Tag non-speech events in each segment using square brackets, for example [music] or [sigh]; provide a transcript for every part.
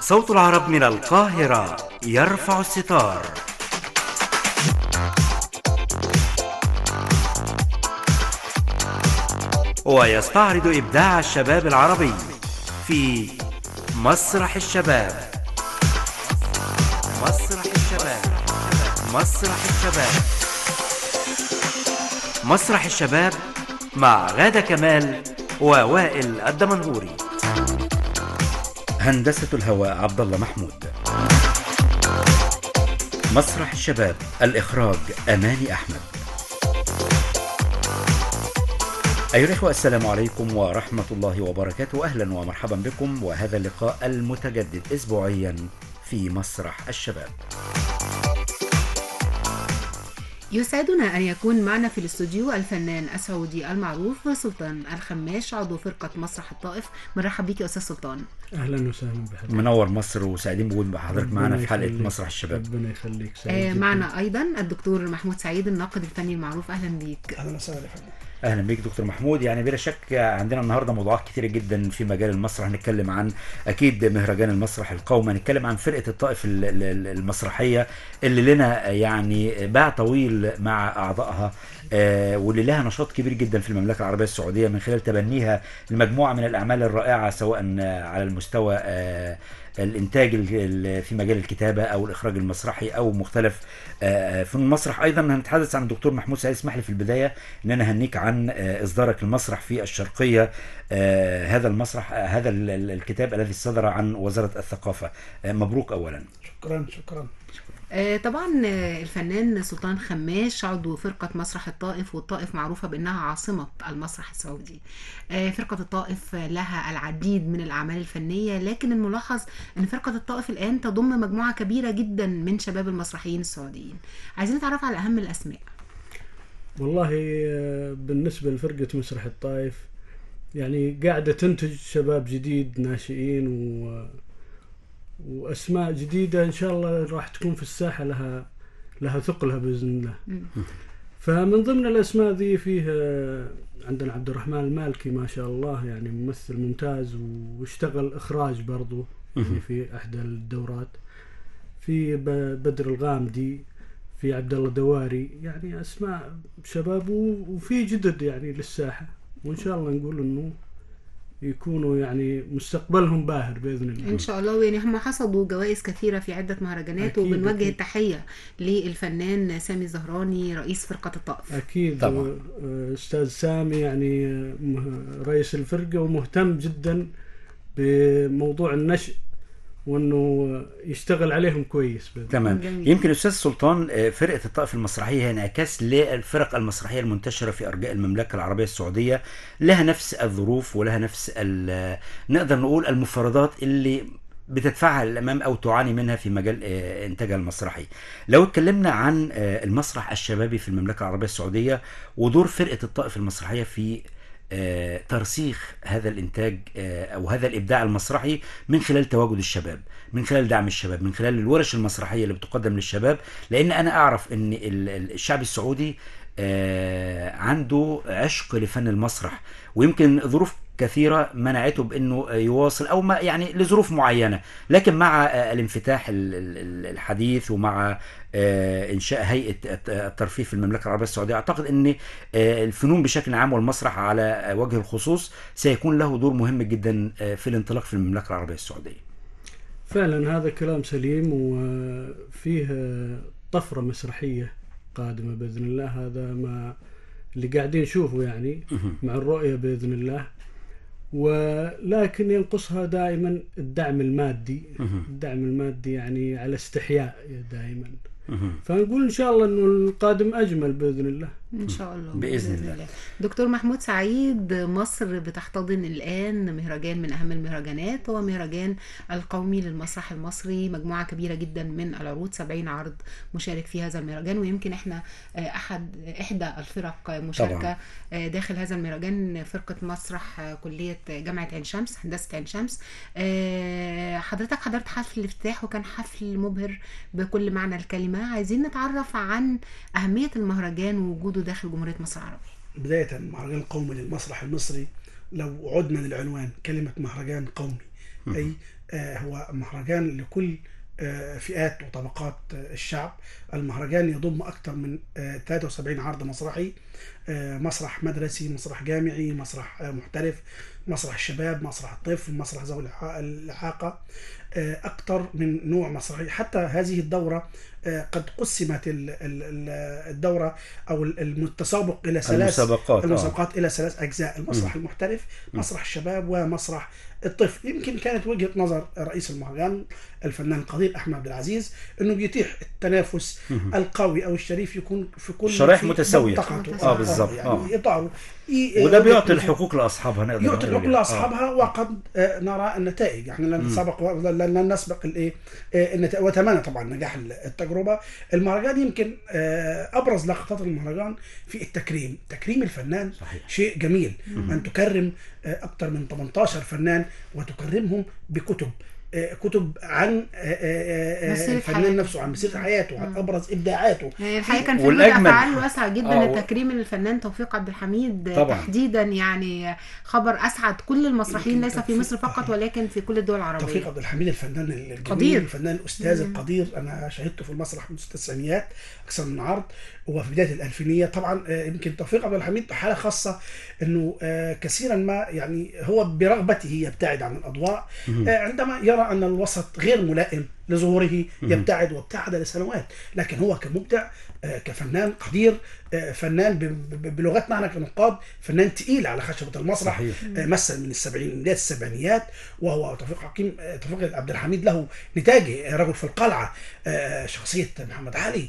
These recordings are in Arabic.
صوت العرب من القاهرة يرفع الستار. ويستعرض إبداع الشباب العربي في مسرح الشباب. مسرح الشباب. مسرح الشباب مع غادة كمال ووائل الدمنهوري. هندسة الهواء عبد الله محمود. مسرح الشباب الإخراج أماني أحمد. أيها الإخوة السلام عليكم ورحمة الله وبركاته. أهلا ومرحبا بكم وهذا اللقاء المتجدد أسبوعيا في مسرح الشباب. يسعدنا أن يكون معنا في الاستوديو الفنان السعودي المعروف سلطان الخماش عضو فرقة مسرح الطائف. مرحب بك يا أستاذ سلطان. أهلا وسهلا بحضرتك. منور مصر وسعيدين بوجود حضرتك معنا في حلقة. مسرح الشباب. ربنا يخليك. سعيد آه. معنا أيضا الدكتور محمود سعيد الناقد الفني المعروف. أهلا بيك. أهلا وسهلا يا فندم. أهلا بيك دكتور محمود. يعني بلا شك عندنا النهارده موضوعات كتيرة جدا في مجال المسرح. هنتكلم عن أكيد مهرجان المسرح القومي. هنتكلم عن فرقة الطائف ال- ال- المسرحية اللي لنا يعني باع طويل مع أعضائها آه، واللي لها نشاط كبير جدا في المملكة العربية السعودية من خلال تبنيها لمجموعه من الأعمال الرائعة سواء على المستوى آه، الإنتاج ال- ال- في مجال الكتابة أو الإخراج المسرحي أو مختلف آه، فنون المسرح. أيضا هنتحدث عن الدكتور محمود سعيد اسمح لي في البداية إن أنا هنيك عن آه، إصدارك المسرح في الشرقية. آه، هذا المسرح آه، هذا ال- ال- الكتاب الذي صدر عن وزارة الثقافة. آه، مبروك اولا. شكرا شكرا. آه طبعا آه، الفنان سلطان خماش عضو فرقة مسرح الطائف والطائف معروفة بأنها عاصمة المسرح السعودي. آه فرقة الطائف لها العديد من الأعمال الفنية لكن الملاحظ أن فرقة الطائف الآن تضم مجموعة كبيرة جدا من شباب المسرحيين السعوديين. عايزين نتعرف على أهم الأسماء. والله آه، بالنسبة لفرقة مسرح الطائف يعني قاعدة تنتج شباب جديد ناشئين و... وأسماء جديدة إن شاء الله راح تكون في الساحة لها لها ثقلها بإذن الله. فمن ضمن الأسماء ذي فيه آه، عندنا عبد الرحمن المالكي ما شاء الله يعني ممثل ممتاز واشتغل إخراج برضو يعني في إحدى الدورات. في ب- بدر الغامدي في عبد الله دواري يعني أسماء شباب وفي جدد يعني للساحة. وإن شاء الله نقول إنه يكونوا يعني مستقبلهم باهر بإذن الله إن شاء الله يعني هم حصدوا جوائز كثيرة في عدة مهرجانات أكيد، وبنوجه أكيد. التحية للفنان سامي الزهراني رئيس فرقة الطائف أكيد طبعاً. آه، أستاذ سامي يعني آه، رئيس الفرقة ومهتم جدا بموضوع النشء وإنه يشتغل عليهم كويس بإذن تمام جميل. يمكن أستاذ سلطان آه، فرقة الطائف المسرحية هي انعكاس للفرق المسرحية المنتشرة في أرجاء المملكة العربية السعودية لها نفس الظروف ولها نفس ال- نقدر نقول المفردات اللي بتدفعها للامام أو تعاني منها في مجال آه، إنتاجها المسرحي. لو اتكلمنا عن آه، المسرح الشبابي في المملكة العربية السعودية ودور فرقة الطائف المسرحية في آه، ترسيخ هذا الإنتاج آه، أو هذا الإبداع المسرحي من خلال تواجد الشباب من خلال دعم الشباب من خلال الورش المسرحية اللي بتقدم للشباب. لأن أنا أعرف إن ال- ال- الشعب السعودي آه، عنده عشق لفن المسرح ويمكن ظروف كثيرة منعته بأنه يواصل أو ما يعني لظروف معينة. لكن مع آه، الانفتاح ال- ال- الحديث ومع آه، إنشاء هيئة الت- الترفيه في المملكة العربية السعودية أعتقد أن آه، الفنون بشكل عام والمسرح على وجه الخصوص سيكون له دور مهم جدا في الانطلاق في المملكة العربية السعودية. فعلا هذا كلام سليم وفيه طفرة مسرحية قادمة بإذن الله. هذا ما اللي قاعدين نشوفه يعني مع الرؤية بإذن الله. ولكن ينقصها دائما الدعم المادي. الدعم المادي يعني على استحياء دائما. فنقول إن شاء الله أنه القادم أجمل بإذن الله. إن شاء الله بإذن الله. دكتور محمود سعيد مصر بتحتضن الآن مهرجان من أهم المهرجانات. هو مهرجان القومي للمسرح المصري مجموعة كبيرة جدا من العروض 70 عرض مشارك في هذا المهرجان. ويمكن إحنا آه، أحد إحدى الفرق مشاركة طبعاً. آه، داخل هذا المهرجان. فرقة مسرح آه، كلية جامعة عين شمس هندسة عين شمس. حضرتك حضرت حفل الافتتاح وكان حفل مبهر بكل معنى الكلمة. عايزين نتعرف عن أهمية المهرجان ووجوده داخل جمهورية مصر العربية. بداية مهرجان القومي للمسرح المصري لو عدنا للعنوان كلمة مهرجان قومي أي آه، هو مهرجان لكل آه، فئات وطبقات آه، الشعب. المهرجان يضم أكثر من آه، 73 عرض مسرحي مسرح مدرسي مسرح جامعي مسرح محترف مسرح الشباب مسرح الطفل مسرح ذوي الإعاقة- أكثر من نوع مسرحي. حتى هذه الدورة قد قسمت ال- ال- ال- الدورة أو التسابق إلى ثلاث المسابقات آه. المسابقات إلى ثلاث أجزاء المسرح المحترف مسرح الشباب ومسرح الطفل يمكن كانت وجهة نظر رئيس المهرجان الفنان القدير أحمد عبد العزيز إنه بيتيح التنافس القوي أو الشريف يكون في كل شرائح. منطقته. آه، بالظبط. يعني آه. ي- وده بيعطي. الحقوق لأصحابها نقدر يعطي الحقوق يعني. لأصحابها وقد آه، نرى النتائج يعني لن نسبق لن نسبق الإيه آه، النتائج واتمنى طبعا نجاح التجربة المهرجان يمكن آه، أبرز لقطات المهرجان في التكريم. تكريم الفنان صحيح. شيء جميل. أن تكرم آه، أكثر من 18 فنان وتكرمهم بكتب. كتب عن آه، آه، آه، الفنان. نفسه عن مسيرة حياته عن أبرز إبداعاته. يعني الحقيقة كان في والأجمل- ردود افعال واسعه جدا آه، التكريم الفنان توفيق عبد الحميد طبعاً. تحديدا يعني خبر أسعد كل المسرحيين ليس في توفيق- مصر فقط ولكن في كل الدول توفيق العربيه عبد الحميد الفنان الجميل قدير. الفنان الأستاذ القدير. أنا شاهدته في المسرح منذ التسعينيات أكثر من عرض. وفي بداية الألفينية. طبعا آه، يمكن توفيق عبد الحميد حالة خاصة إنه آه، كثيرا ما يعني هو برغبته يبتعد عن الأضواء. آه، عندما يرى أن الوسط غير ملائم لظهوره يبتعد وابتعد لسنوات. لكن هو كمبدع آه، كفنان قدير آه، فنان بلغتنا إحنا كنقاد فنان تقيل على خشبة المسرح صحيح. آه، مثل من السبعين من بداية السبعينيات وهو توفيق حكيم توفيق عبد الحميد له نتاجه رجل في القلعة شخصية محمد علي.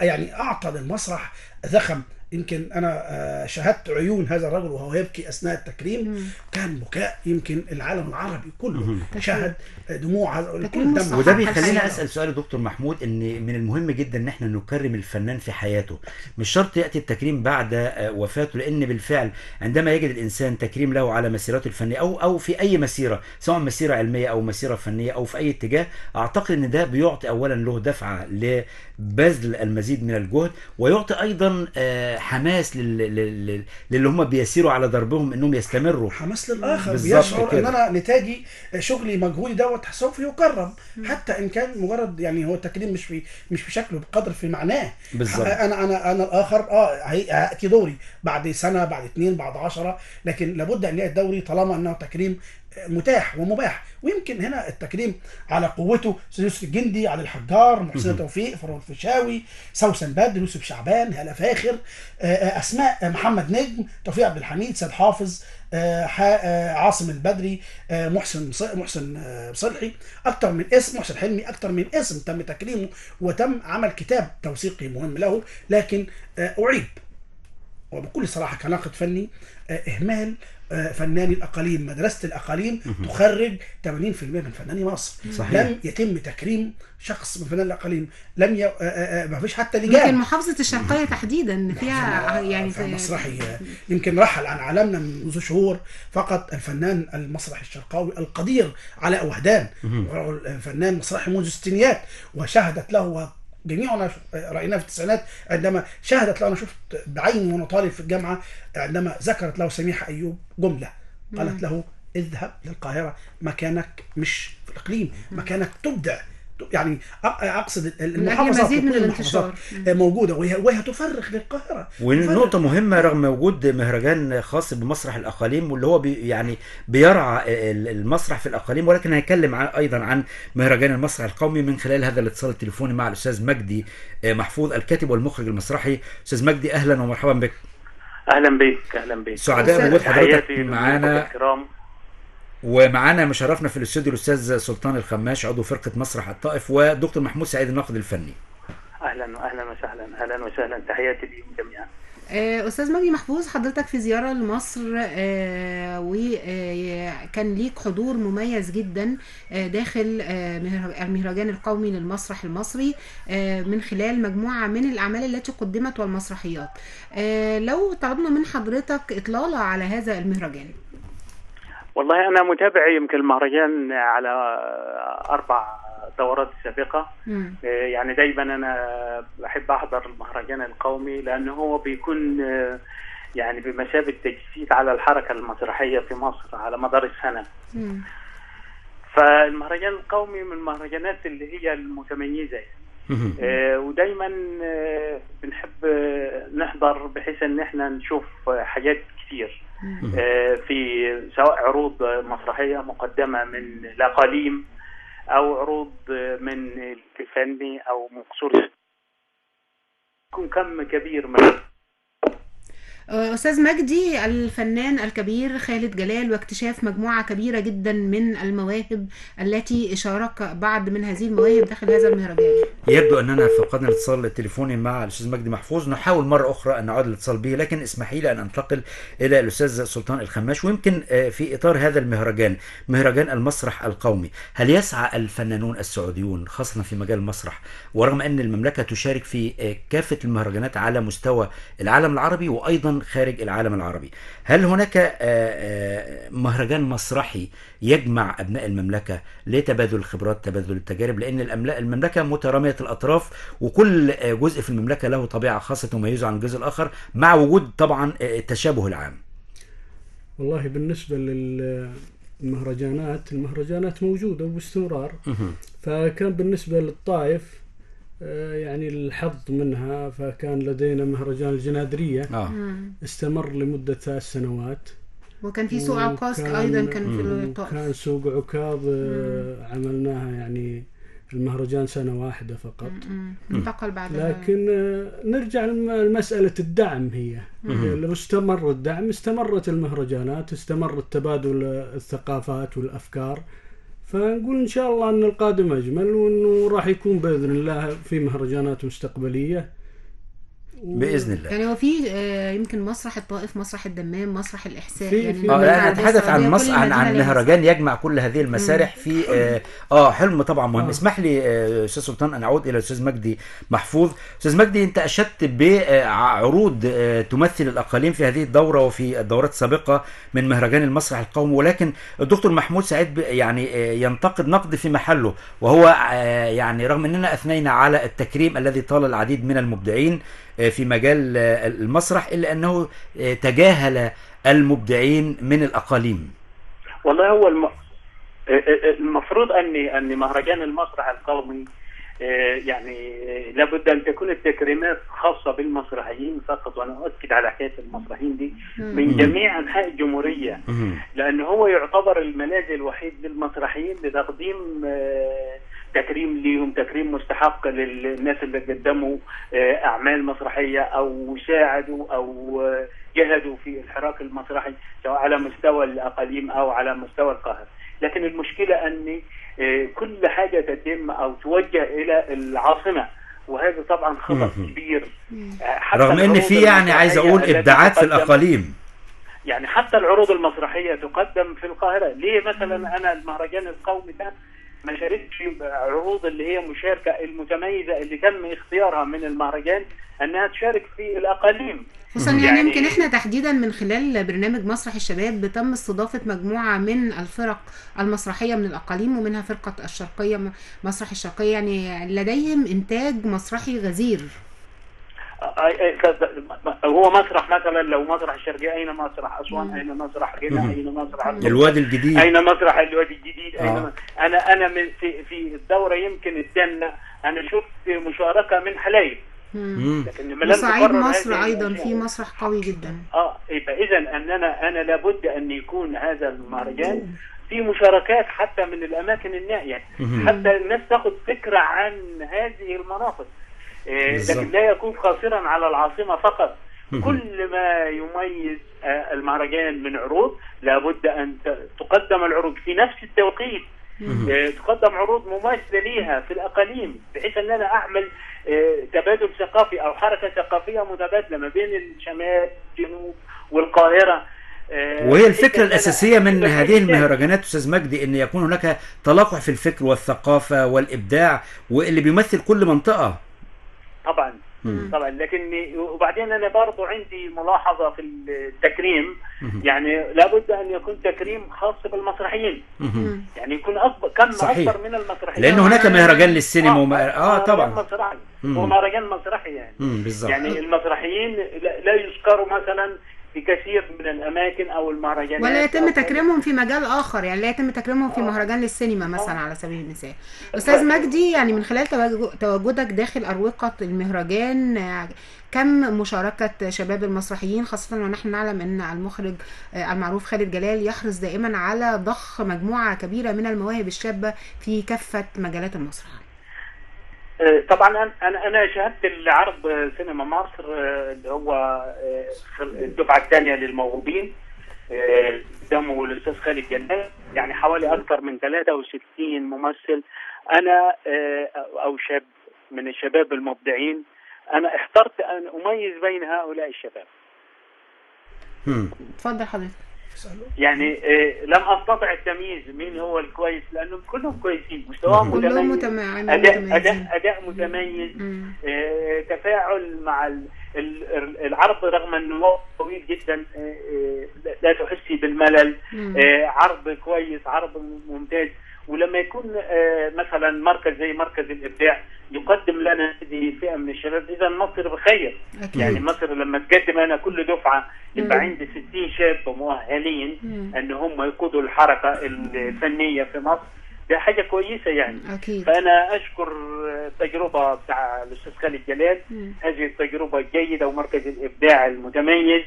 يعني أعطى للمسرح ذخم يمكن أنا آه، شاهدت عيون هذا الرجل وهو يبكي أثناء التكريم. كان بكاء يمكن العالم العربي كله. شاهد دموع مصطفى دمع. وده. بيخلينا أسأل سؤال يا دكتور محمود إن من المهم جدا إن إحنا نكرم الفنان في حياته. مش شرط يأتي التكريم بعد آه، وفاته لأن بالفعل عندما يجد الإنسان تكريم له على مسيرته الفنية أو أو في أي مسيرة سواء مسيرة علمية أو مسيرة فنية أو في أي اتجاه أعتقد إن ده بيعطي اولا له دفعة لبذل المزيد من الجهد ويعطي أيضا آه، حماس لل- لل- لل- للي هم بيسيروا على دربهم إنهم يستمروا حماس للآخر بيشعر إن كده. أنا نتاجي شغلي مجهودي دوت سوف يكرم حتى إن كان مجرد يعني هو التكريم مش في مش في شكله بقدر في معناه بالظبط. أنا أنا أنا الآخر آه هاتي دوري بعد سنة بعد اثنين بعد عشرة لكن لابد أن يأتي دوري طالما أنه تكريم متاح ومباح. ويمكن هنا التكريم على قوته يوسف الجندي علي الحجار محسن توفيق فاروق الفيشاوي سوسن بدر يوسف شعبان هلا فاخر آه، آه، أسماء محمد نجم توفيق عبد الحميد سيد حافظ آه، آه، عاصم البدري آه، محسن محسن آه، صلحي أكتر من اسم محسن حلمي أكتر من اسم تم تكريمه وتم عمل كتاب توثيقي مهم له لكن آه، أعيب. وبكل صراحة كناقد فني آه، إهمال آه، فناني الأقاليم مدرسة الأقاليم تخرج 80% من فناني مصر. صحيح. لم يتم تكريم شخص من فنان الأقاليم. لم ي... آه، ما فيش حتى يمكن لجان محافظة الشرقية تحديدا فيها يعني في مسرحي. يمكن رحل عن عالمنا منذ شهور فقط الفنان المسرحي الشرقاوي القدير علاء وهدان فنان مسرحي منذ الستينيات وشهدت له جميعنا رأيناه في التسعينات عندما شهدت له أنا شفت بعيني وأنا طالب في الجامعة عندما ذكرت له سميحه أيوب جملة قالت له اذهب للقاهرة مكانك مش في الإقليم مكانك تبدع يعني أ- أقصد المحافظات مزيد من الانتشار. موجودة وهي وهي تفرغ للقاهرة. ونقطة مهمة رغم وجود مهرجان خاص بمسرح الأقاليم واللي هو بي يعني بيرعى ال- المسرح في الأقاليم ولكن هنتكلم عن أيضا عن مهرجان المسرح القومي من خلال هذا الاتصال التليفوني مع الأستاذ مجدي آه، محفوظ الكاتب والمخرج المسرحي. أستاذ مجدي أهلا ومرحبا بك. أهلا بك أهلا بك سعداء بوجود حضرتك معانا. ومعانا مشرفنا في الاستوديو الأستاذ سلطان الخماش عضو فرقة مسرح الطائف ودكتور محمود سعيد الناقد الفني. أهلا واهلا وسهلا أهلا وسهلا. تحياتي لكم جميعا. آه، أستاذ مجدي محفوظ حضرتك في زيارة لمصر آه، وكان ليك حضور مميز جدا آه، داخل آه، مهر- المهرجان القومي للمسرح المصري آه، من خلال مجموعة من الأعمال التي قدمت والمسرحيات. آه، لو طلبنا من حضرتك إطلالة على هذا المهرجان. والله أنا متابع يمكن المهرجان على أربع دورات سابقة مم. آه، يعني دايما أنا بحب أحضر المهرجان القومي لأنه هو بيكون آه، يعني بمثابة تجسيد على الحركة المسرحية في مصر على مدار السنة مم. فالمهرجان القومي من المهرجانات اللي هي المتميزة يعني. آه، ودايما آه، بنحب آه، نحضر بحيث إن إحنا نشوف حاجات كتير في سواء عروض آه، مسرحية مقدمة من الاقاليم أو عروض آه، من الفني أو من قصور يكون كم كبير من آه، أستاذ مجدي الفنان الكبير خالد جلال واكتشاف مجموعة كبيرة جدا من المواهب التي شارك بعض من هذه المواهب داخل هذا المهرجان. يبدو أننا فقدنا الاتصال التليفوني مع الأستاذ مجدي محفوظ. نحاول مرة أخرى أن نعود الاتصال به لكن اسمحي لي أن أنتقل إلى الأستاذ سلطان الخماش ويمكن آه، في إطار هذا المهرجان مهرجان المسرح القومي. هل يسعى الفنانون السعوديون خاصة في مجال المسرح ورغم أن المملكة تشارك في آه، كافة المهرجانات على مستوى العالم العربي وأيضا خارج العالم العربي هل هناك آه، مهرجان مسرحي يجمع أبناء المملكة لتبادل الخبرات تبادل التجارب؟ لأن المملكة مترامية الأطراف وكل آه، جزء في المملكة له طبيعة خاصة تميزه عن الجزء الآخر مع وجود طبعا آه، التشابه العام. والله بالنسبة للمهرجانات المهرجانات موجودة وباستمرار. فكان بالنسبة للطائف آه، يعني الحظ منها فكان لدينا مهرجان الجنادرية. آه. مم. استمر لمدة ثلاث سنوات. وكان في سوق عكاظ أيضا كان في كان الطائف سوق عكاظ آه، عملناها يعني المهرجان سنة واحدة فقط. انتقل بعدها لكن آه، نرجع لمسألة الدعم هي. لو استمر الدعم استمرت المهرجانات استمر التبادل الثقافات والأفكار. فنقول إن شاء الله أن القادم أجمل وأنه راح يكون بإذن الله في مهرجانات مستقبلية. بإذن الله. يعني هو في آه، يمكن مسرح الطائف مسرح الدمام مسرح الاحساء في- يعني في- آه لا نتحدث عن كل عن عن مهرجان يجمع كل هذه المسارح في آه, آه حلم طبعا مهم. آه. اسمح لي آه، أستاذ سلطان أن أعود إلى الاستاذ مجدي محفوظ. أستاذ مجدي أنت أشدت بعروض آه، تمثل الأقاليم في هذه الدورة وفي الدورات السابقة من مهرجان المسرح القومي ولكن الدكتور محمود سعيد يعني آه، ينتقد نقد في محله وهو آه، يعني رغم أننا أثنينا على التكريم الذي طال العديد من المبدعين آه، في مجال آه، المسرح إلا أنه آه، تجاهل المبدعين من الأقاليم. والله هو الم... المفروض ان ان مهرجان المسرح القومي آه، يعني آه، لابد أن تكون التكريمات خاصة بالمسرحيين فقط وأنا أؤكد على حكاية المسرحيين دي من جميع أنحاء الجمهورية. لأن هو يعتبر الملاذ الوحيد للمسرحيين لتقديم آه، تكريم ليهم تكريم مستحق للناس اللي قدموا آه، أعمال مسرحية أو ساعدوا أو آه، جهدوا في الحراك المسرحي سواء على مستوى الأقاليم أو على مستوى القاهرة. لكن المشكلة ان آه، كل حاجة تتم أو توجه إلى العاصمة وهذا طبعا خطأ. كبير. حتى رغم إن في يعني عايز أقول إبداعات في الأقاليم. يعني حتى العروض المسرحية تقدم في القاهرة. ليه مثلا أنا المهرجان القومي ده ما شاركتش عروض اللي هي مشاركة المتميزة اللي تم اختيارها من المهرجان أنها تشارك في الأقاليم. خصوصا يعني, يعني- يمكن إحنا تحديدا من خلال برنامج مسرح الشباب بتم استضافة مجموعة من الفرق المسرحية من الأقاليم ومنها فرقة الشرقية مسرح الشرقية يعني لديهم إنتاج مسرحي غزير. هو مسرح مثلا لو مسرح الشرقيه أين مسرح أسوان مم. أين مسرح مم. أين مسرح؟ الوادي الجديد أين مسرح الوادي الجديد أين آه. أنا أنا من في في الدورة يمكن الثامنه أنا شفت مشاركة من حلايب. لكن وصعيد مصر أيضا في مسرح قوي جدا آه يبقى اذا اننا أنا لابد أن يكون هذا المهرجان في مشاركات حتى من الأماكن النائية. حتى الناس تاخد فكرة عن هذه المناطق بالظبط. لكن لا يكون قاصرا على العاصمة فقط. كل ما يميز آه، المهرجان من عروض لابد أن ت- تقدم العروض في نفس التوقيت. آه، تقدم عروض مماثلة ليها في الأقاليم بحيث ان أنا أعمل آه، تبادل ثقافي أو حركة ثقافية متبادلة ما بين الشمال والجنوب والقاهرة. وهي الفكرة الأساسية من هذه. المهرجانات أستاذ مجدي أن يكون هناك تلاقح في الفكر والثقافة والإبداع واللي بيمثل كل منطقة. طبعا. مم. طبعا لكن وبعدين أنا برضو عندي ملاحظة في التكريم يعني لابد أن يكون تكريم خاص بالمسرحيين. يعني يكون أكبر كم صحيح. اكبر من المسرحيين لأن هناك مهرجان للسينما. آه مهرجان طبعا مسرحي. ومهرجان مسرحي يعني بالظبط يعني المسرحيين لا لا يذكروا مثلا في كثير من الأماكن أو المهرجانات ولا يتم تكريمهم في مجال آخر يعني لا يتم تكريمهم في آه. مهرجان للسينما مثلا على سبيل المثال. أستاذ مجدي يعني من خلال تواجد- تواجدك داخل أروقة المهرجان آه، كم مشاركة شباب المسرحيين خاصة ونحن نعلم أن المخرج آه، المعروف خالد جلال يحرص دائما على ضخ مجموعة كبيرة من المواهب الشابة في كافة مجالات المسرح؟ آه، طبعا أنا- أنا أنا شاهدت العرض آه، سينما مصر آه، اللي هو آه، الدفعة الثانية للموهوبين آه، قدامه الأستاذ خالد جلال يعني حوالي أكثر من 63 ممثل. أنا آه، أو شاب من الشباب المبدعين أنا احترت أن أميز بين هؤلاء الشباب. مم. اتفضل حضرتك. يعني آه، لم أستطع التمييز مين هو الكويس لأنهم كلهم كويسين مستواهم كلهم متميز متميزين أداء. أداء أداء متميز مم. آه، تفاعل مع ال- ال- العرض رغم إنه طويل جدا آه، لا تحسي بالملل مم. عرض كويس عرض ممتاز ولما يكون آه، مثلا مركز زي مركز الإبداع يقدم لنا هذه فئه من الشباب اذا مصر بخير أكيد. يعني مصر لما تقدم أنا كل دفعة يبقى. عندي 60 شاب مؤهلين. إن هم يقودوا الحركة الفنية في مصر ده حاجة كويسة يعني أكيد فأنا أشكر التجربه بتاع الأستاذ خالد جلال مم. هذه التجربة الجيده ومركز الإبداع المتميز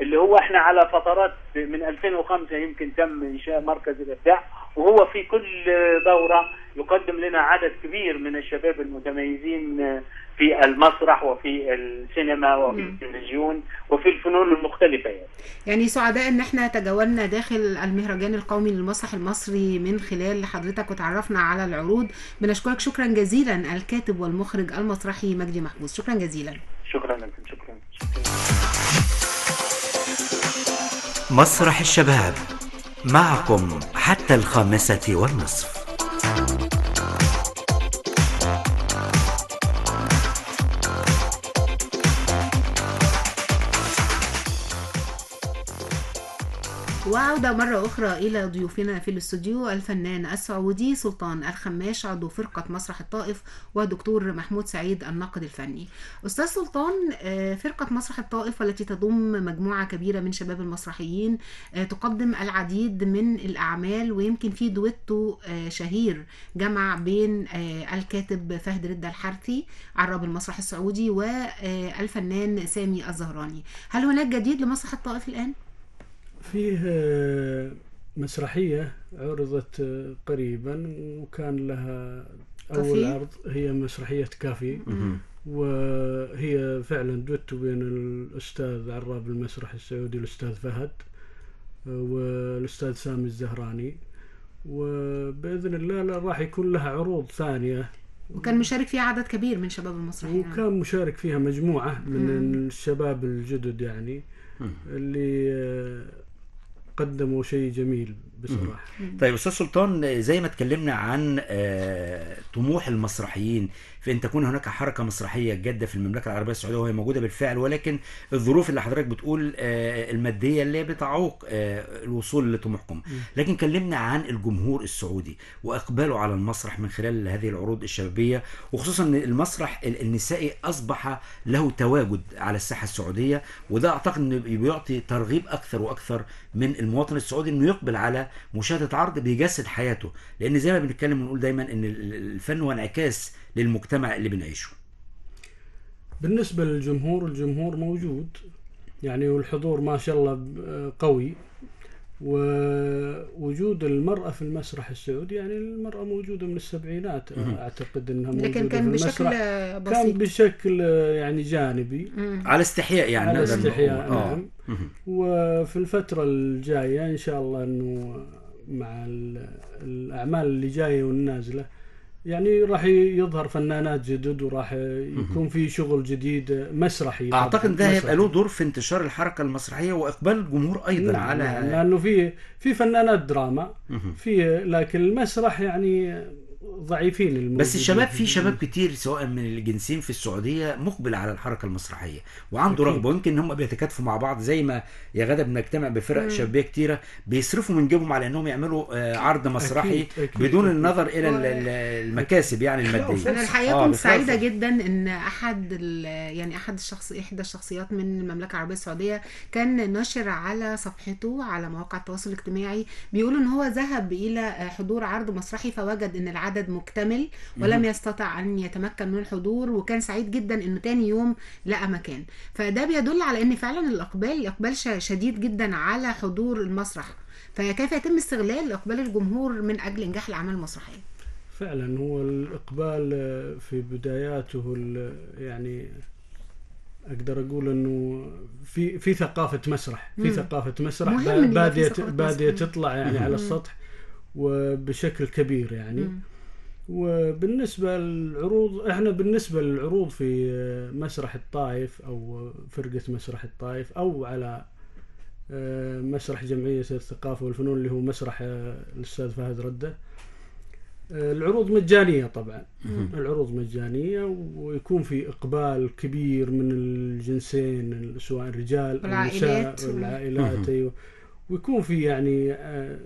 اللي هو إحنا على فترات من 2005 يمكن تم إنشاء مركز الإبداع وهو في كل دورة يقدم لنا عدد كبير من الشباب المتميزين في المسرح وفي السينما وفي. التلفزيون وفي الفنون المختلفة يعني. يعني سعداء إن إحنا تجولنا داخل المهرجان القومي للمسرح المصري من خلال حضرتك وتعرفنا على العروض بنشكرك شكرا جزيلا الكاتب والمخرج المسرحي مجدي محفوظ شكرا جزيلا شكرا لكم شكرا, شكرا. مسرح الشباب معكم حتى الخامسة والنصف. وعودة مرة أخرى إلى ضيوفنا في الاستوديو الفنان السعودي سلطان الخماش عضو فرقة مسرح الطائف ودكتور محمود سعيد الناقد الفني أستاذ سلطان آه، فرقة مسرح الطائف والتي تضم مجموعة كبيرة من شباب المسرحيين آه، تقدم العديد من الأعمال ويمكن في دويتو آه، شهير جمع بين الكاتب فهد رده الحرثي عراب المسرح السعودي والفنان سامي الزهراني هل هناك جديد لمسرح الطائف الآن؟ فيه آه، مسرحية عرضت آه، قريبا وكان لها أول كافي؟ عرض هي مسرحية كافي. وهي فعلا دويتو بين الأستاذ عراب المسرح السعودي الأستاذ فهد آه، والأستاذ سامي الزهراني وبإذن الله لا راح يكون لها عروض ثانية وكان مشارك فيها عدد كبير من شباب المسرحيين وكان مشارك فيها مجموعة من مم. الشباب الجدد يعني مم. اللي قدموا شيء جميل. بصراحة. طيب أستاذ سلطان زي ما اتكلمنا عن آه، طموح المسرحيين في ان تكون هناك حركة مسرحية جادة في المملكة العربية السعودية وهي موجودة بالفعل ولكن الظروف اللي حضرتك بتقول آه، المادية اللي بتعوق آه، الوصول لطموحكم. لكن كلمنا عن الجمهور السعودي وإقباله على المسرح من خلال هذه العروض الشبابية وخصوصا ان المسرح ال- النسائي أصبح له تواجد على الساحة السعودية وده أعتقد إنه بيعطي ترغيب أكثر وأكثر من المواطن السعودي إنه يقبل على مشاهدة عرض بيجسد حياته. لأن زي ما بنتكلم ونقول دايما إن ال- الفن هو انعكاس للمجتمع اللي بنعيشه. بالنسبة للجمهور الجمهور موجود. يعني والحضور ما شاء الله ب- قوي. ووجود المرأة في المسرح السعودي يعني المرأة موجودة من السبعينات أعتقد أنها موجودة لكن في كان بشكل المسرح كان بسيط بشكل يعني جانبي مم. على استحياء يعني على نقدر استحياء. آه. نعم. وفي الفترة الجاية إن شاء الله أنه مع ال- الأعمال اللي جاية والنازلة يعني راح يظهر فنانات جدد وراح يكون في شغل جديد مسرحي. أعتقد ده هيبقى. له دور في انتشار الحركة المسرحية وإقبال الجمهور أيضا نعم على نعم لأنه في في فنانات دراما في لكن المسرح يعني ضعيفين الموجودين بس الشباب في شباب كتير سواء من الجنسين في السعودية مقبل على الحركة المسرحية وعنده. رغبة ويمكن ان هم بيتكاتفوا مع بعض زي ما يا غدا بنجتمع بفرق شبابية كتيرة بيصرفوا من جيبهم على إنهم يعملوا آه، عرض مسرحي أكيد، أكيد، بدون أكيد. النظر إلى ال- ال- المكاسب يعني المادية أنا الحقيقة آه، كنت. سعيدة جدا إن أحد ال- يعني أحد الشخص إحدى الشخصيات من المملكة العربية السعودية كان نشر على صفحته على مواقع التواصل الاجتماعي بيقول إن هو ذهب إلى حضور عرض مسرحي فوجد إن العدد مكتمل ولم يستطع أن يتمكن من الحضور وكان سعيد جدا إنه تاني يوم لقى مكان. فده بيدل على إن فعلا الإقبال الاقبال ش- شديد جدا على حضور المسرح. فكيف يتم استغلال إقبال الجمهور من أجل إنجاح الأعمال المسرحية؟ فعلا هو الإقبال في بداياته يعني أقدر أقول إنه في في ثقافة مسرح في مم. ثقافة مسرح مهم با- إن يبقى في بادية ثقافة بادية مسرح. تطلع يعني على السطح وبشكل كبير يعني. مم. وبالنسبة للعروض إحنا بالنسبة للعروض في مسرح الطائف أو فرقة مسرح الطائف أو على آه، مسرح جمعية الثقافة والفنون اللي هو مسرح آه، الأستاذ فهد ردة. آه، العروض مجانية طبعا. العروض مجانية ويكون في إقبال كبير من الجنسين سواء الرجال والعائلات. والعائلات أيوة. ويكون في يعني آه،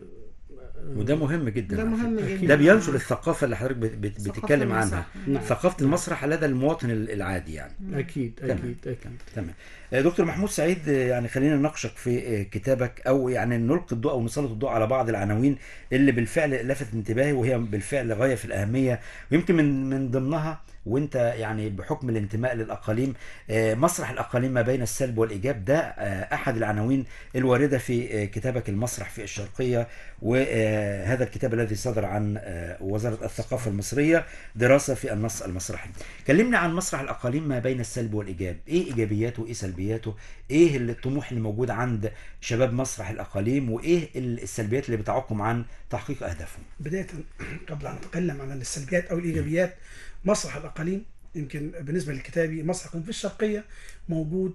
وده مهم جدا ده مهم. جدا ده بينشر الثقافة اللي حضرتك بتتكلم عنها. نعم. ثقافة المسرح لدى المواطن ال- العادي يعني أكيد تمام. أكيد أكيد تمام آه، دكتور محمود سعيد آه، يعني خلينا نناقشك في آه، كتابك أو يعني نلقي الضوء أو نسلط الضوء على بعض العناوين اللي بالفعل لفتت انتباهي وهي بالفعل غاية في الأهمية ويمكن من من ضمنها وانت يعني بحكم الانتماء للأقاليم آه، مسرح الأقاليم ما بين السلب والإيجاب ده آه، أحد العناوين الواردة في آه، كتابك المسرح في الشرقية وهذا الكتاب الذي صدر عن وزارة الثقافة المصرية دراسة في النص المسرحي. كلمنا عن مسرح الأقاليم ما بين السلب والإيجاب، إيه إيجابياته وايه سلبياته؟ إيه الطموح اللي موجود عند شباب مسرح الأقاليم وإيه السلبيات اللي بتعوقهم عن تحقيق أهدافهم؟ بداية قبل أن أتكلم عن السلبيات أو الإيجابيات مسرح الأقاليم يمكن بالنسبة لكتابي مسرح في الشرقية موجود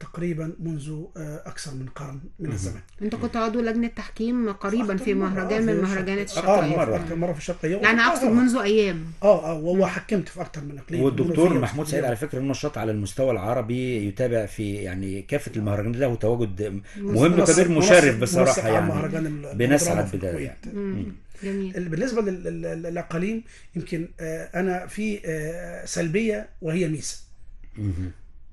تقريبا منذ آه، أكثر من قرن من الزمن. أنت كنت عضو لجنة تحكيم قريبا في مهرجان آه، من مهرجانات الشرقية. الشرقية. مرة. أكثر مرة في الشرقية. لا أنا اقصد منذ أيام. آه آه وهو حكمت في أكثر من إقليم. والدكتور محمود سعيد على فكرة نشاط على المستوى العربي يتابع في يعني كافة المهرجانات له تواجد مهم كبير مشرف بصراحة يعني. بنسعد بده. يعني. جميل. ال- بالنسبة لل- لل- للأقاليم يمكن آه، أنا في آه، سلبية وهي ميزة. آه،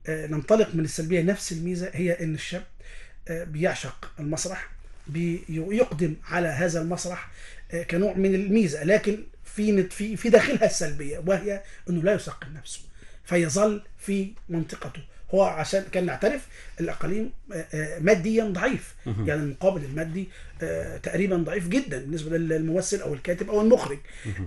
ننطلق من السلبية نفس الميزة هي إن الشاب آه، بيعشق المسرح بيقدم على هذا المسرح آه، كنوع من الميزة. لكن في في في داخلها السلبية وهي إنه لا يثقل نفسه فيظل في منطقته. هو عشان كان نعترف الأقاليم آه، ماديا ضعيف. يعني المقابل المادي تقريبا ضعيف جدا بالنسبة للممثل أو الكاتب أو المخرج.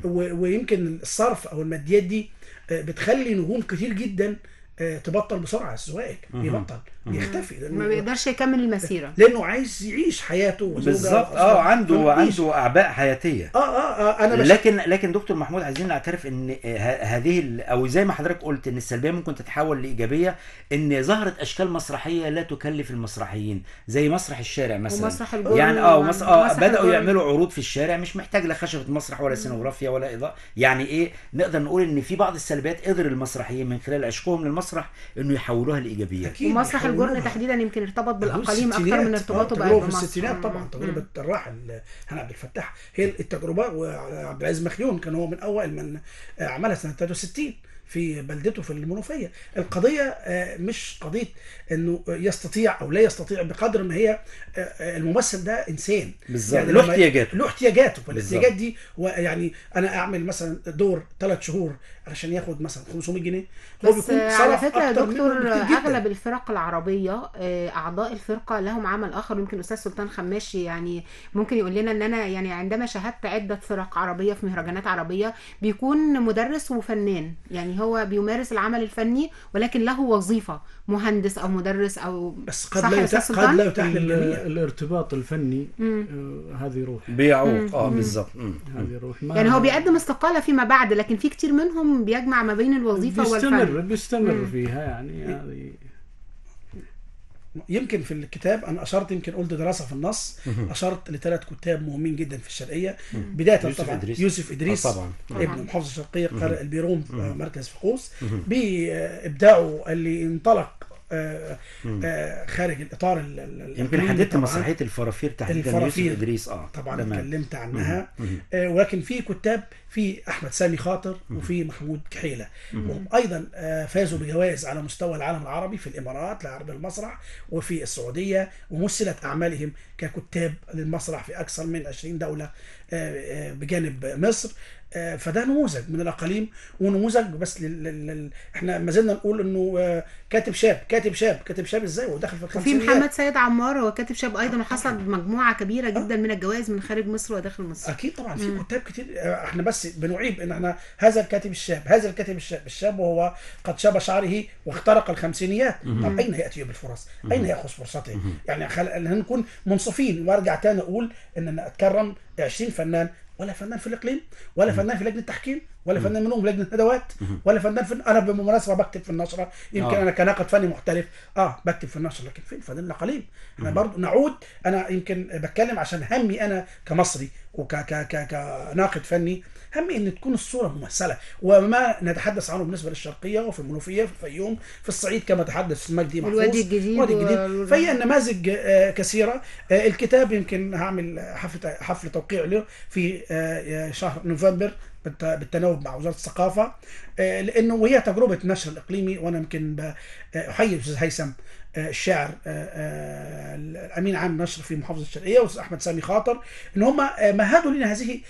ويمكن الصرف أو الماديات دي بتخلي نجوم كتير جدا تبطل بسرعة الزواج بيبطل بيختفي ما بيقدرش يكمل المسيرة. لأنه عايز يعيش حياته بالظبط. آه عنده عنده أعباء حياتية. آه آه, آه أنا بش... لكن لكن دكتور محمود عايزين نعترف إن ه- هذه ال- أو زي ما حضرتك قلت إن السلبية ممكن تتحول لإيجابية إن ظهرت أشكال مسرحية لا تكلف المسرحيين زي مسرح الشارع مثلا. ومسرح يعني آه ومس... آه ومسرح بدأوا. يعملوا عروض في الشارع مش محتاج لا خشبة مسرح ولا سينوغرافيا ولا إضاءة. يعني إيه؟ نقدر نقول إن في بعض السلبيات قدر المسرحيين من خلال عشقهم للمسرح. إنه يحولوها لإيجابيات. ومسرح. الجرن تحديدا يمكن ارتبط بالأقاليم أكثر من ارتباطه تجربة في الستينات طبعا. تجربة الراحل هاني عبد الفتاح. هي التجربة وعبد العزيز مخيون كان هو من اوائل من عملها سنة 63 في بلدته في المنوفية. القضية آه، مش قضية إنه يستطيع أو لا يستطيع بقدر ما هي آه، آه، الممثل ده إنسان. بالظبط. يعني له احتياجاته. له احتياجاته. بالظبط. فالاحتياجات دي هو يعني أنا أعمل مثلا دور ثلاث شهور عشان ياخد مثلا 500 جنيه. هو بس بيكون على صرف فكره يا دكتور. أغلب الفرق العربية أعضاء الفرقة لهم عمل آخر. يمكن الاستاذ سلطان خماشي يعني ممكن يقول لنا إن أنا يعني عندما شاهدت عدة فرق عربية في مهرجانات عربية بيكون مدرس وفنان. يعني يعني هو بيمارس العمل الفني ولكن له وظيفة مهندس أو مدرس أو بس قد لا يتاح قد؟ لا يتاح الارتباط الفني. آه، هذه روح بيعوق. آه بالظبط. هذه روح ما يعني هو بيقدم استقالة فيما بعد لكن في كتير منهم بيجمع ما بين الوظيفة بيستمر والفن. بيستمر مم. فيها يعني هذه يمكن في الكتاب أنا أشرت يمكن قلت دراسة في النص أشرت لثلاث كتاب مهمين جدا في الشرقية. بداية يوسف طبعا إدريس. يوسف إدريس آه، طبعا. ابن المحافظه الشرقية قارئ البيروم في مركز فقوس. بإبداعه اللي انطلق آه، آه، خارج الإطار ال- ال- يمكن حددت. مسرحية الفرافير تحديدا الفرافير. يوسف إدريس آه طبعا. اتكلمت عنها. آه، ولكن في كتاب في أحمد سامي خاطر وفي محمود كحيلة وهم أيضا آه، فازوا بجوائز على مستوى العالم العربي في الإمارات لعرب المسرح وفي السعودية ومثلت أعمالهم ككتاب للمسرح في أكثر من 20 دولة آه، آه، بجانب مصر آه، فده نموذج من الأقاليم ونموذج بس لل... لل... لل... إحنا ما زلنا نقول إنه آه، كاتب شاب كاتب شاب كاتب شاب إزاي؟ وهو داخل في وفي محمد سيد عمار هو كاتب شاب أيضا وحصد مجموعة كبيرة جدا من الجوائز من خارج مصر وداخل مصر. أكيد طبعا في كتاب كتير آه، إحنا بس بنعيب إن إحنا هذا الكاتب الشاب هذا الكاتب الشاب الشاب وهو قد شاب شعره واخترق الخمسينيات. طب أين ياتي بالفرص أين ياخذ فرصته؟ يعني خل... نكون منصفين. وأرجع تاني أقول إن أنا أتكرم 20 فنان ولا فنان في الإقليم ولا فنان في لجنة تحكيم ولا فنان منهم لجنة ندوات ولا فنان في أنا بالمناسبه بكتب في النشرة يمكن آه. أنا كناقد فني محترف. آه بكتب في النشرة لكن فين فنان الاقاليم إحنا برضو نعود أنا يمكن بتكلم عشان همي أنا كمصري وك ك ك كناقد فني همي إن تكون الصورة ممثلة. وما نتحدث عنه بالنسبة للشرقية وفي المنوفية في الفيوم في الصعيد كما تحدث مجدي محفوظ. والوادي الجديد والوادي الجديد. وال- فهي نماذج آه، كثيرة. آه، الكتاب يمكن هعمل حفل حفل توقيع له في آه، شهر نوفمبر. بالتناوب مع وزارة الثقافة آه، لأنه وهي تجربة نشر الاقليمي وأنا يمكن آه، أحيي الاستاذ هيثم. الشاعر آه، آه، الأمين عام نشر في محافظة الشرقية والاستاذ أحمد سامي خاطر إن هم آه، مهدوا لنا هذه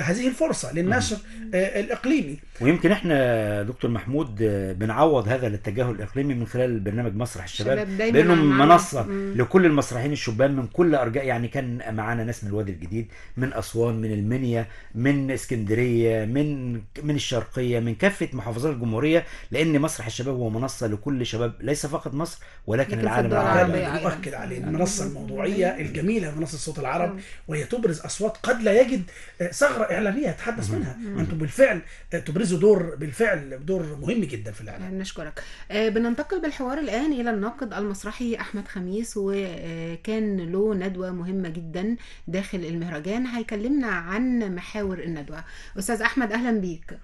هذه الفرصة للنشر آه، الإقليمي ويمكن إحنا دكتور محمود آه، بنعوض هذا الاتجاه الإقليمي من خلال برنامج مسرح الشباب الشباب دايماً بانه. منصة مم. لكل المسرحيين الشبان من كل أرجاء يعني كان معانا ناس من الوادي الجديد من أسوان من المنيا من اسكندرية من من الشرقية من كافة محافظات الجمهورية لأن مسرح الشباب هو منصة لكل شباب ليس فقط مصر ولكن العالم العربي. نؤكد عليه. المنصة الموضوعية الجميلة منصة صوت العرب وهي تبرز أصوات قد لا يجد آه، ثغرة إعلامية يتحدث منها. أنتم بالفعل آه، تبرزوا دور بالفعل دور مهم جدا في الإعلام. نشكرك. آه، بننتقل بالحوار الآن إلى الناقد المسرحي أحمد خميس وكان له ندوة مهمة جدا داخل المهرجان. هيكلمنا عن محاور الندوة. أستاذ أحمد أهلا بيك.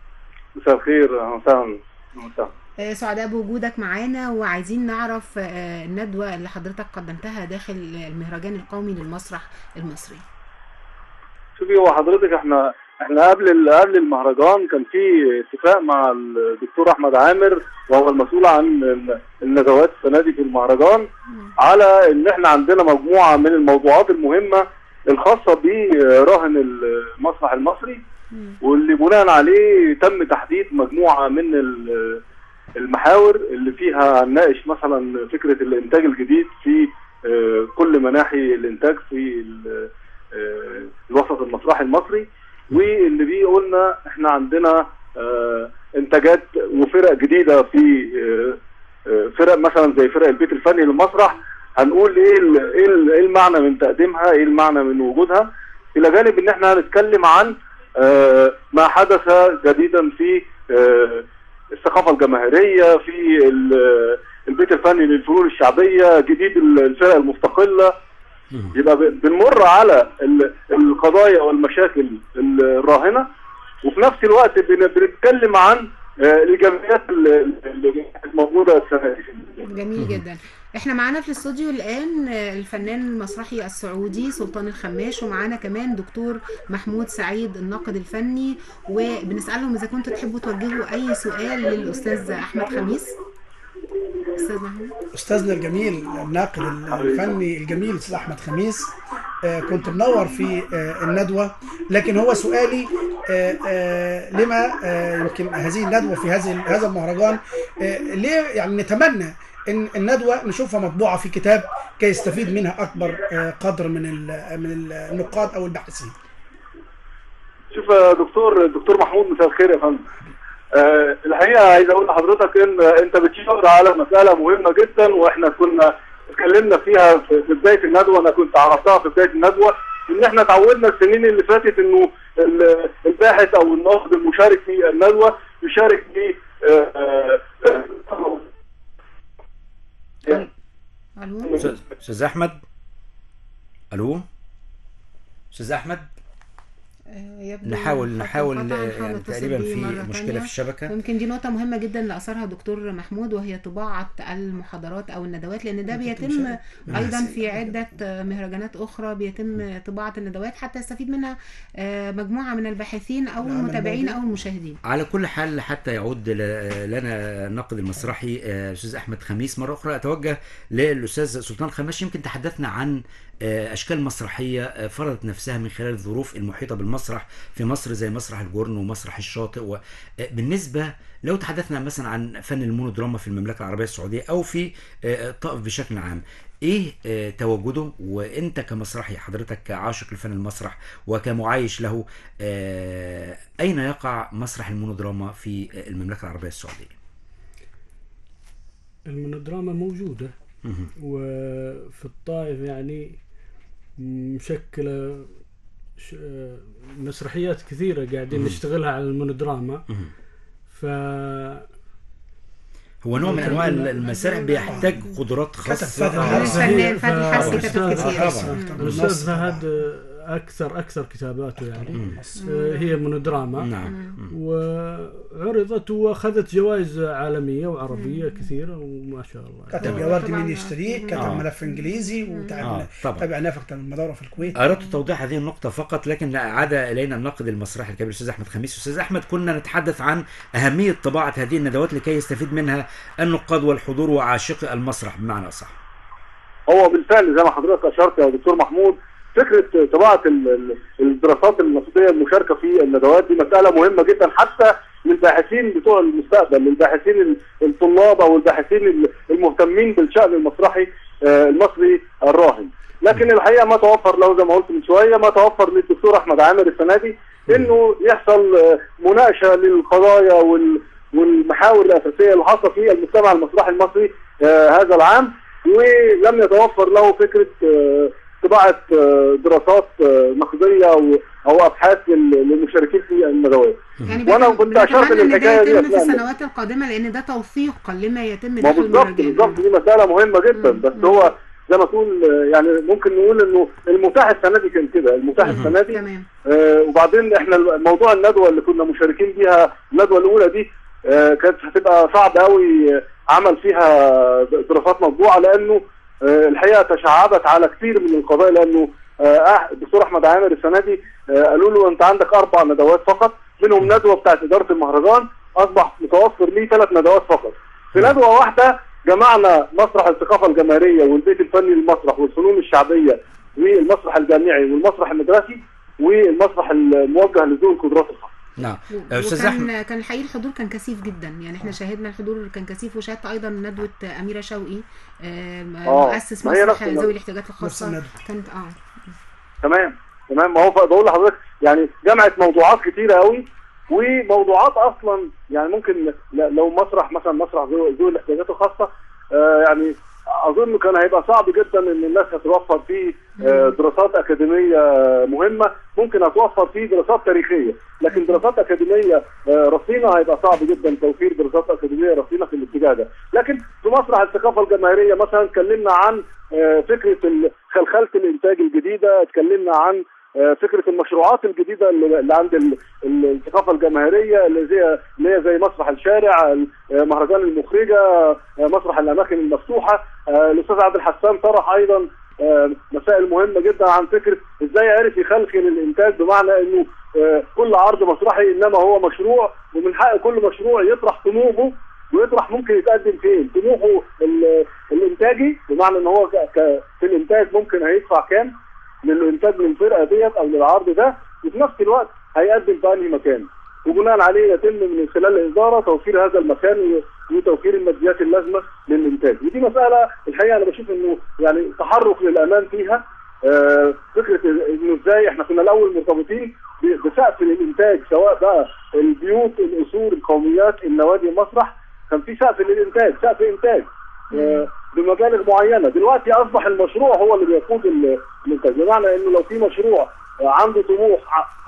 مساء الخير أهلا وسهلا وسهلا. سعداء بوجودك معانا وعايزين نعرف آه، الندوة اللي حضرتك قدمتها داخل المهرجان القومي للمسرح المصري. شوفي هو حضرتك إحنا إحنا قبل قبل المهرجان كان في اتفاق مع الدكتور أحمد عامر وهو المسؤول عن ال- الندوات السنة دي في المهرجان على إن إحنا عندنا مجموعة من الموضوعات المهمة الخاصة براهن المسرح المصري واللي بناء عليه تم تحديد مجموعة من المحاور اللي فيها نناقش مثلا فكرة الإنتاج الجديد في آه، كل مناحي الإنتاج في آه، الوسط المسرحي المصري واللي بيه قلنا إحنا عندنا آه، إنتاجات وفرق جديدة في فرق مثلا زي فرق البيت الفني للمسرح هنقول إيه ال- إيه ال- المعنى من تقديمها إيه المعنى من وجودها؟ إلى جانب إن إحنا هنتكلم عن ما حدث جديدا في الثقافة الجماهيرية في ال- البيت الفني للفنون الشعبية جديد الفرق المستقلة. يبقى بنمر على ال- القضايا والمشاكل الراهنة. وفي نفس الوقت بن- بنتكلم عن الإيجابيات اللي موجودة السنة دي. جميل جدا. إحنا معانا في الاستوديو الآن الفنان المسرحي السعودي سلطان الخماش ومعانا كمان دكتور محمود سعيد الناقد الفني. وبنسألهم إذا كنتوا تحبوا توجهوا أي سؤال للأستاذ أحمد خميس. أستاذ محمود. أستاذنا الجميل الناقد الفني الجميل الاستاذ أحمد خميس آه، كنت منور في آه، الندوة لكن هو سؤالي آه، لما يمكن هذه الندوة في هذه هذا المهرجان ليه يعني نتمنى إن الندوة نشوفها مطبوعة في كتاب كي يستفيد منها أكبر قدر من ال- من النقاد أو الباحثين؟ شوف يا دكتور دكتور محمود مساء الخير يا فندم. آه، الحقيقة عايز أقول لحضرتك إن أنت بتشاور على مسألة مهمة جدا وإحنا كنا اتكلمنا فيها في بداية الندوة أنا كنت عرفتها في بداية الندوة إن إحنا اتعودنا السنين اللي فاتت إنه ال- الباحث أو الناقد المشارك في الندوة يشارك في آه، أستاذ أحمد؟ ألو؟ أستاذ أحمد؟ يبدو نحاول نحاول آه، يعني تقريبا في مشكلة تانية. في الشبكة يمكن دي نقطة مهمة جدا اللي أثرها دكتور محمود وهي طباعة المحاضرات أو الندوات لأن ده بيتم نعم. في عدة مهرجانات أخرى بيتم طباعة الندوات حتى يستفيد منها آه، مجموعة من الباحثين أو نعم، المتابعين. أو المشاهدين على كل حال حتى يعود لنا الناقد المسرحي آه، الاستاذ أحمد خميس مرة أخرى أتوجه للأستاذ سلطان خماش يمكن تحدثنا عن آه، أشكال مسرحية آه، فرضت نفسها من خلال الظروف المحيطة بالمسرح في مصر زي مسرح الجرن ومسرح الشاطئ وبالنسبه لو تحدثنا مثلا عن فن المونودراما في المملكة العربية السعودية أو في آه، الطائف بشكل عام إيه آه، تواجده؟ وأنت كمسرحي حضرتك كعاشق لفن المسرح وكمعايش له آه، أين يقع مسرح المونودراما في المملكة العربية السعودية؟ المونودراما موجودة. مهم. وفي الطائف يعني مشكلة ش- مسرحيات كثيرة قاعدين نشتغلها على المونودراما. ف هو نوع من أنواع المسارح بيحتاج قدرات خاصة. فن. الفنان فهد فأستاذ- كتب. مم. الأستاذ نص فهد طبعاً. آه، أكثر أكثر كتاباته يعني. آه، هي مونودراما نعم. وعرضت وأخذت جوائز عالمية وعربية كثيرة وما شاء الله كتب يا ورد مين يشتريه كتب آه. ملف إنجليزي آه، وتابعنا طبعاً. تابعناه في أكثر من مداره في الكويت أردت توضيح هذه النقطة فقط لكن عاد إلينا الناقد المسرحي الكبير الأستاذ أحمد خميس، أستاذ أحمد كنا نتحدث عن أهمية طباعة هذه الندوات لكي يستفيد منها النقاد والحضور وعاشقي المسرح بمعنى أصح. هو بالفعل زي ما حضرتك أشرت يا دكتور محمود فكرة طباعة ال- ال- الدراسات النصيبية المشاركة في الندوات دي مسألة مهمة جدا حتى للباحثين بتوع المستقبل للباحثين ال- الطلاب أو الباحثين ال- المهتمين بالشأن المسرحي آه، المصري الراهن. لكن الحقيقة ما توفر له زي ما قلت من شوية ما توفر للدكتور أحمد عامر السنة دي إنه يحصل آه، مناقشة للقضايا وال والمحاور الأساسية اللي حاصلة في المجتمع المسرحي المصري آه، هذا العام. ولم يتوفر له فكرة طباعه آه، دراسات آه، نقديه أو أو أبحاث لل- للمشاركين في الندوات. يعني وأنا بت- كنت ده للحكاية دي في أثناء السنوات القادمة لأن ده توثيق لما يتم داخل بالظبط بالظبط دي مسألة مهمة جدا مم. بس مم. هو زي ما تقول آه، يعني ممكن نقول إنه المتاح السنة دي كان كده المتاح. السنة دي تمام آه، وبعدين إحنا موضوع الندوة اللي كنا مشاركين بيها الندوة الأولى دي آه، كانت هتبقى صعب قوي آه، عمل فيها دراسات مطبوعة لأنه آه، الحقيقة تشعبت على كثير من القضايا لأنه آه، الدكتور أحمد عامر السنة دي آه، قالوا له أنت عندك أربع ندوات فقط منهم ندوة بتاعت إدارة المهرجان أصبح متوفر ليه ثلاث ندوات فقط. في ندوة واحدة جمعنا مسرح الثقافة الجماهيرية والبيت الفني للمسرح والفنون الشعبية والمسرح الجامعي والمسرح المدرسي والمسرح الموجه لذوي القدرات الخاصة. نعم. أستاذ أحمد. وكان كان الحقيقة الحضور كان كثيف جدا. يعني إحنا شاهدنا الحضور كان كثيف وشاهدت أيضا ندوة أميرة شوقي آه، آه، مؤسس الندوة. ذوي الاحتياجات الخاصة. كانت آه. تمام. تمام. ما هو بقول لحضرتك يعني جمعت موضوعات كتيرة قوي وموضوعات أصلا يعني ممكن لو مسرح مثلا مسرح ذوي ذوي الاحتياجات الخاصة آه يعني أظن كان هيبقى صعب جدا إن الناس هتوفر فيه آه دراسات أكاديمية مهمة. ممكن هتوفر فيه دراسات تاريخية. لكن دراسات أكاديمية آه رصينة هيبقى صعب جدا توفير دراسات أكاديمية رصينة في الاتجاه ده. لكن في مسرح الثقافة الجماهيرية مثلا اتكلمنا عن آه فكرة خلخلة الإنتاج الجديدة اتكلمنا عن آه، فكرة المشروعات الجديدة اللي عند ال- ال- الثقافة الجماهيرية اللي زي اللي هي زي مسرح الشارع ال- مهرجان المخرجة مسرح الأماكن المفتوحة. الأستاذ عبد الحسان طرح أيضا مسائل مهمة جدا عن فكرة إزاي عرف يخلخل الإنتاج بمعنى إنه كل عرض مسرحي إنما هو مشروع ومن حق كل مشروع يطرح طموحه ويطرح ممكن يتقدم فين؟ طموحه ال- الإنتاجي بمعنى إن هو في الإنتاج ممكن هيدفع كام؟ للانتاج للفرقه ديت أو للعرض ده وفي نفس الوقت هيقدم في أنهي مكان. وبناء عليه يتم من خلال الإدارة توفير هذا المكان وتوفير الماديات اللازمة للإنتاج. ودي مسألة الحقيقة أنا بشوف إنه يعني تحرك للامام فيها فكرة إنه إزاي إحنا كنا الأول مرتبطين بسقف الإنتاج سواء بقى البيوت الاصول القوميات النوادي المسرح كان في سقف للإنتاج سقف إنتاج آه، بمبالغ معينة. دلوقتي أصبح المشروع هو اللي بيقود ال- الإنتاج. بمعنى إنه لو في مشروع آه، عنده طموح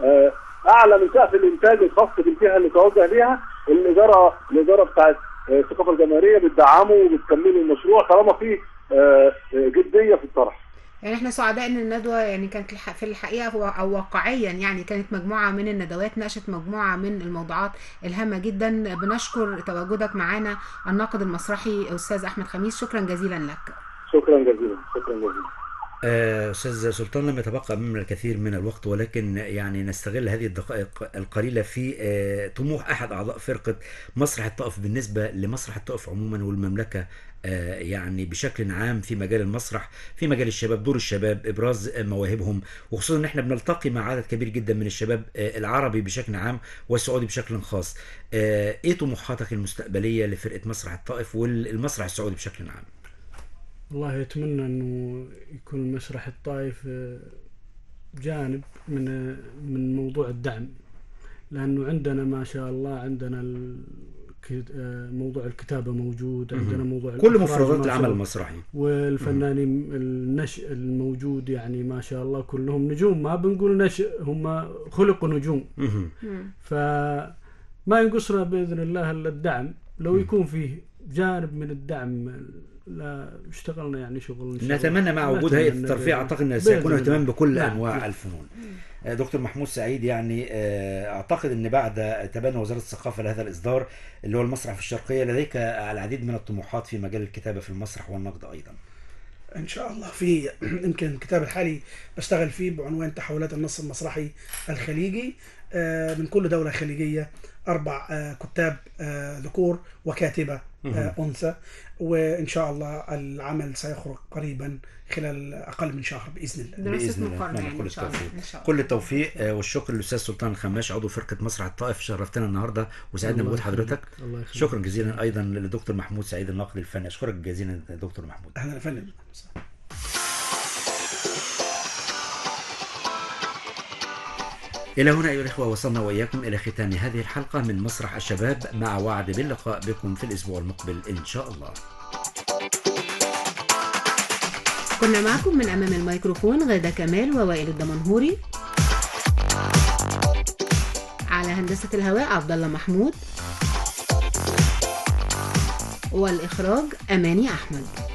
آه، أعلى من سقف الإنتاج الخاص بالجهة اللي توجه ليها الإدارة الإدارة بتاعت آه، الثقافة الجماهيرية بتدعمه وبتكمله المشروع طالما في آه، آه، جدية في الطرح. يعني إحنا سعداء إن الندوة يعني كانت في الحقيقة هو أو واقعيا يعني كانت مجموعة من الندوات ناقشت مجموعة من الموضوعات الهامة جدا. بنشكر تواجدك معانا الناقد المسرحي أستاذ أحمد خميس. شكرا جزيلا لك. شكرا جزيلا شكرا جزيلا. آه، أستاذ سلطان لم يتبقى منا الكثير من الوقت ولكن يعني نستغل هذه الدقائق القليلة في آه، طموح أحد أعضاء فرقة مسرح الطائف بالنسبة لمسرح الطائف عموما والمملكة آه، يعني بشكل عام في مجال المسرح في مجال الشباب دور الشباب إبراز آه، مواهبهم وخصوصا إن إحنا بنلتقي مع عدد كبير جدا من الشباب آه، العربي بشكل عام والسعودي بشكل خاص آه، إيه طموحاتك المستقبلية لفرقة مسرح الطائف والمسرح السعودي بشكل عام؟ والله أتمنى أنه يكون المسرح الطائف آه، جانب من آه، من موضوع الدعم لأنه عندنا ما شاء الله عندنا ال- آه، موضوع الكتابة موجود عندنا موضوع كل مفردات العمل. المسرحي والفنانين النشء الموجود يعني ما شاء الله كلهم نجوم. ما بنقول نشء هم خلقوا نجوم. فما ينقصنا بإذن الله إلا الدعم. لو يكون فيه جانب من الدعم لا اشتغلنا يعني شغل إن شاء الله. نتمنى مع وجود هيئه الترفيه. أعتقد ان بإذن سيكون. اهتمام بكل نعم. أنواع الفنون. آه، دكتور محمود سعيد يعني آه، أعتقد إن بعد تبني وزارة الثقافة لهذا الإصدار اللي هو المسرح في الشرقية لديك العديد من الطموحات في مجال الكتابة في المسرح والنقد أيضا. إن شاء الله في [clears throat] يمكن الكتاب الحالي بشتغل فيه بعنوان تحولات النص المسرحي الخليجي. آه، من كل دولة خليجية أربع آه، كتاب آه، ذكور وكاتبة آه، أنثى. وإن شاء الله العمل سيخرج قريبا خلال أقل من شهر بإذن الله. بإذن الله. نتمنى يعني كل إن شاء الله التوفيق. إن شاء الله. كل التوفيق آه، والشكر للأستاذ سلطان الخماش عضو فرقة مسرح الطائف شرفتنا النهارده وسعدنا بوجود. حضرتك. الله يخليك. شكرا جزيلا أيضا للدكتور محمود سعيد الناقد الفني أشكرك جزيلا دكتور محمود. أهلا يا فندم. إلى هنا أيها الإخوة وصلنا وإياكم إلى ختام هذه الحلقة من مسرح الشباب مع وعد باللقاء بكم في الأسبوع المقبل إن شاء الله. كنا معكم من أمام الميكروفون غادة كمال ووائل الدمنهوري. على هندسة الهواء عبد الله محمود. والإخراج أماني أحمد.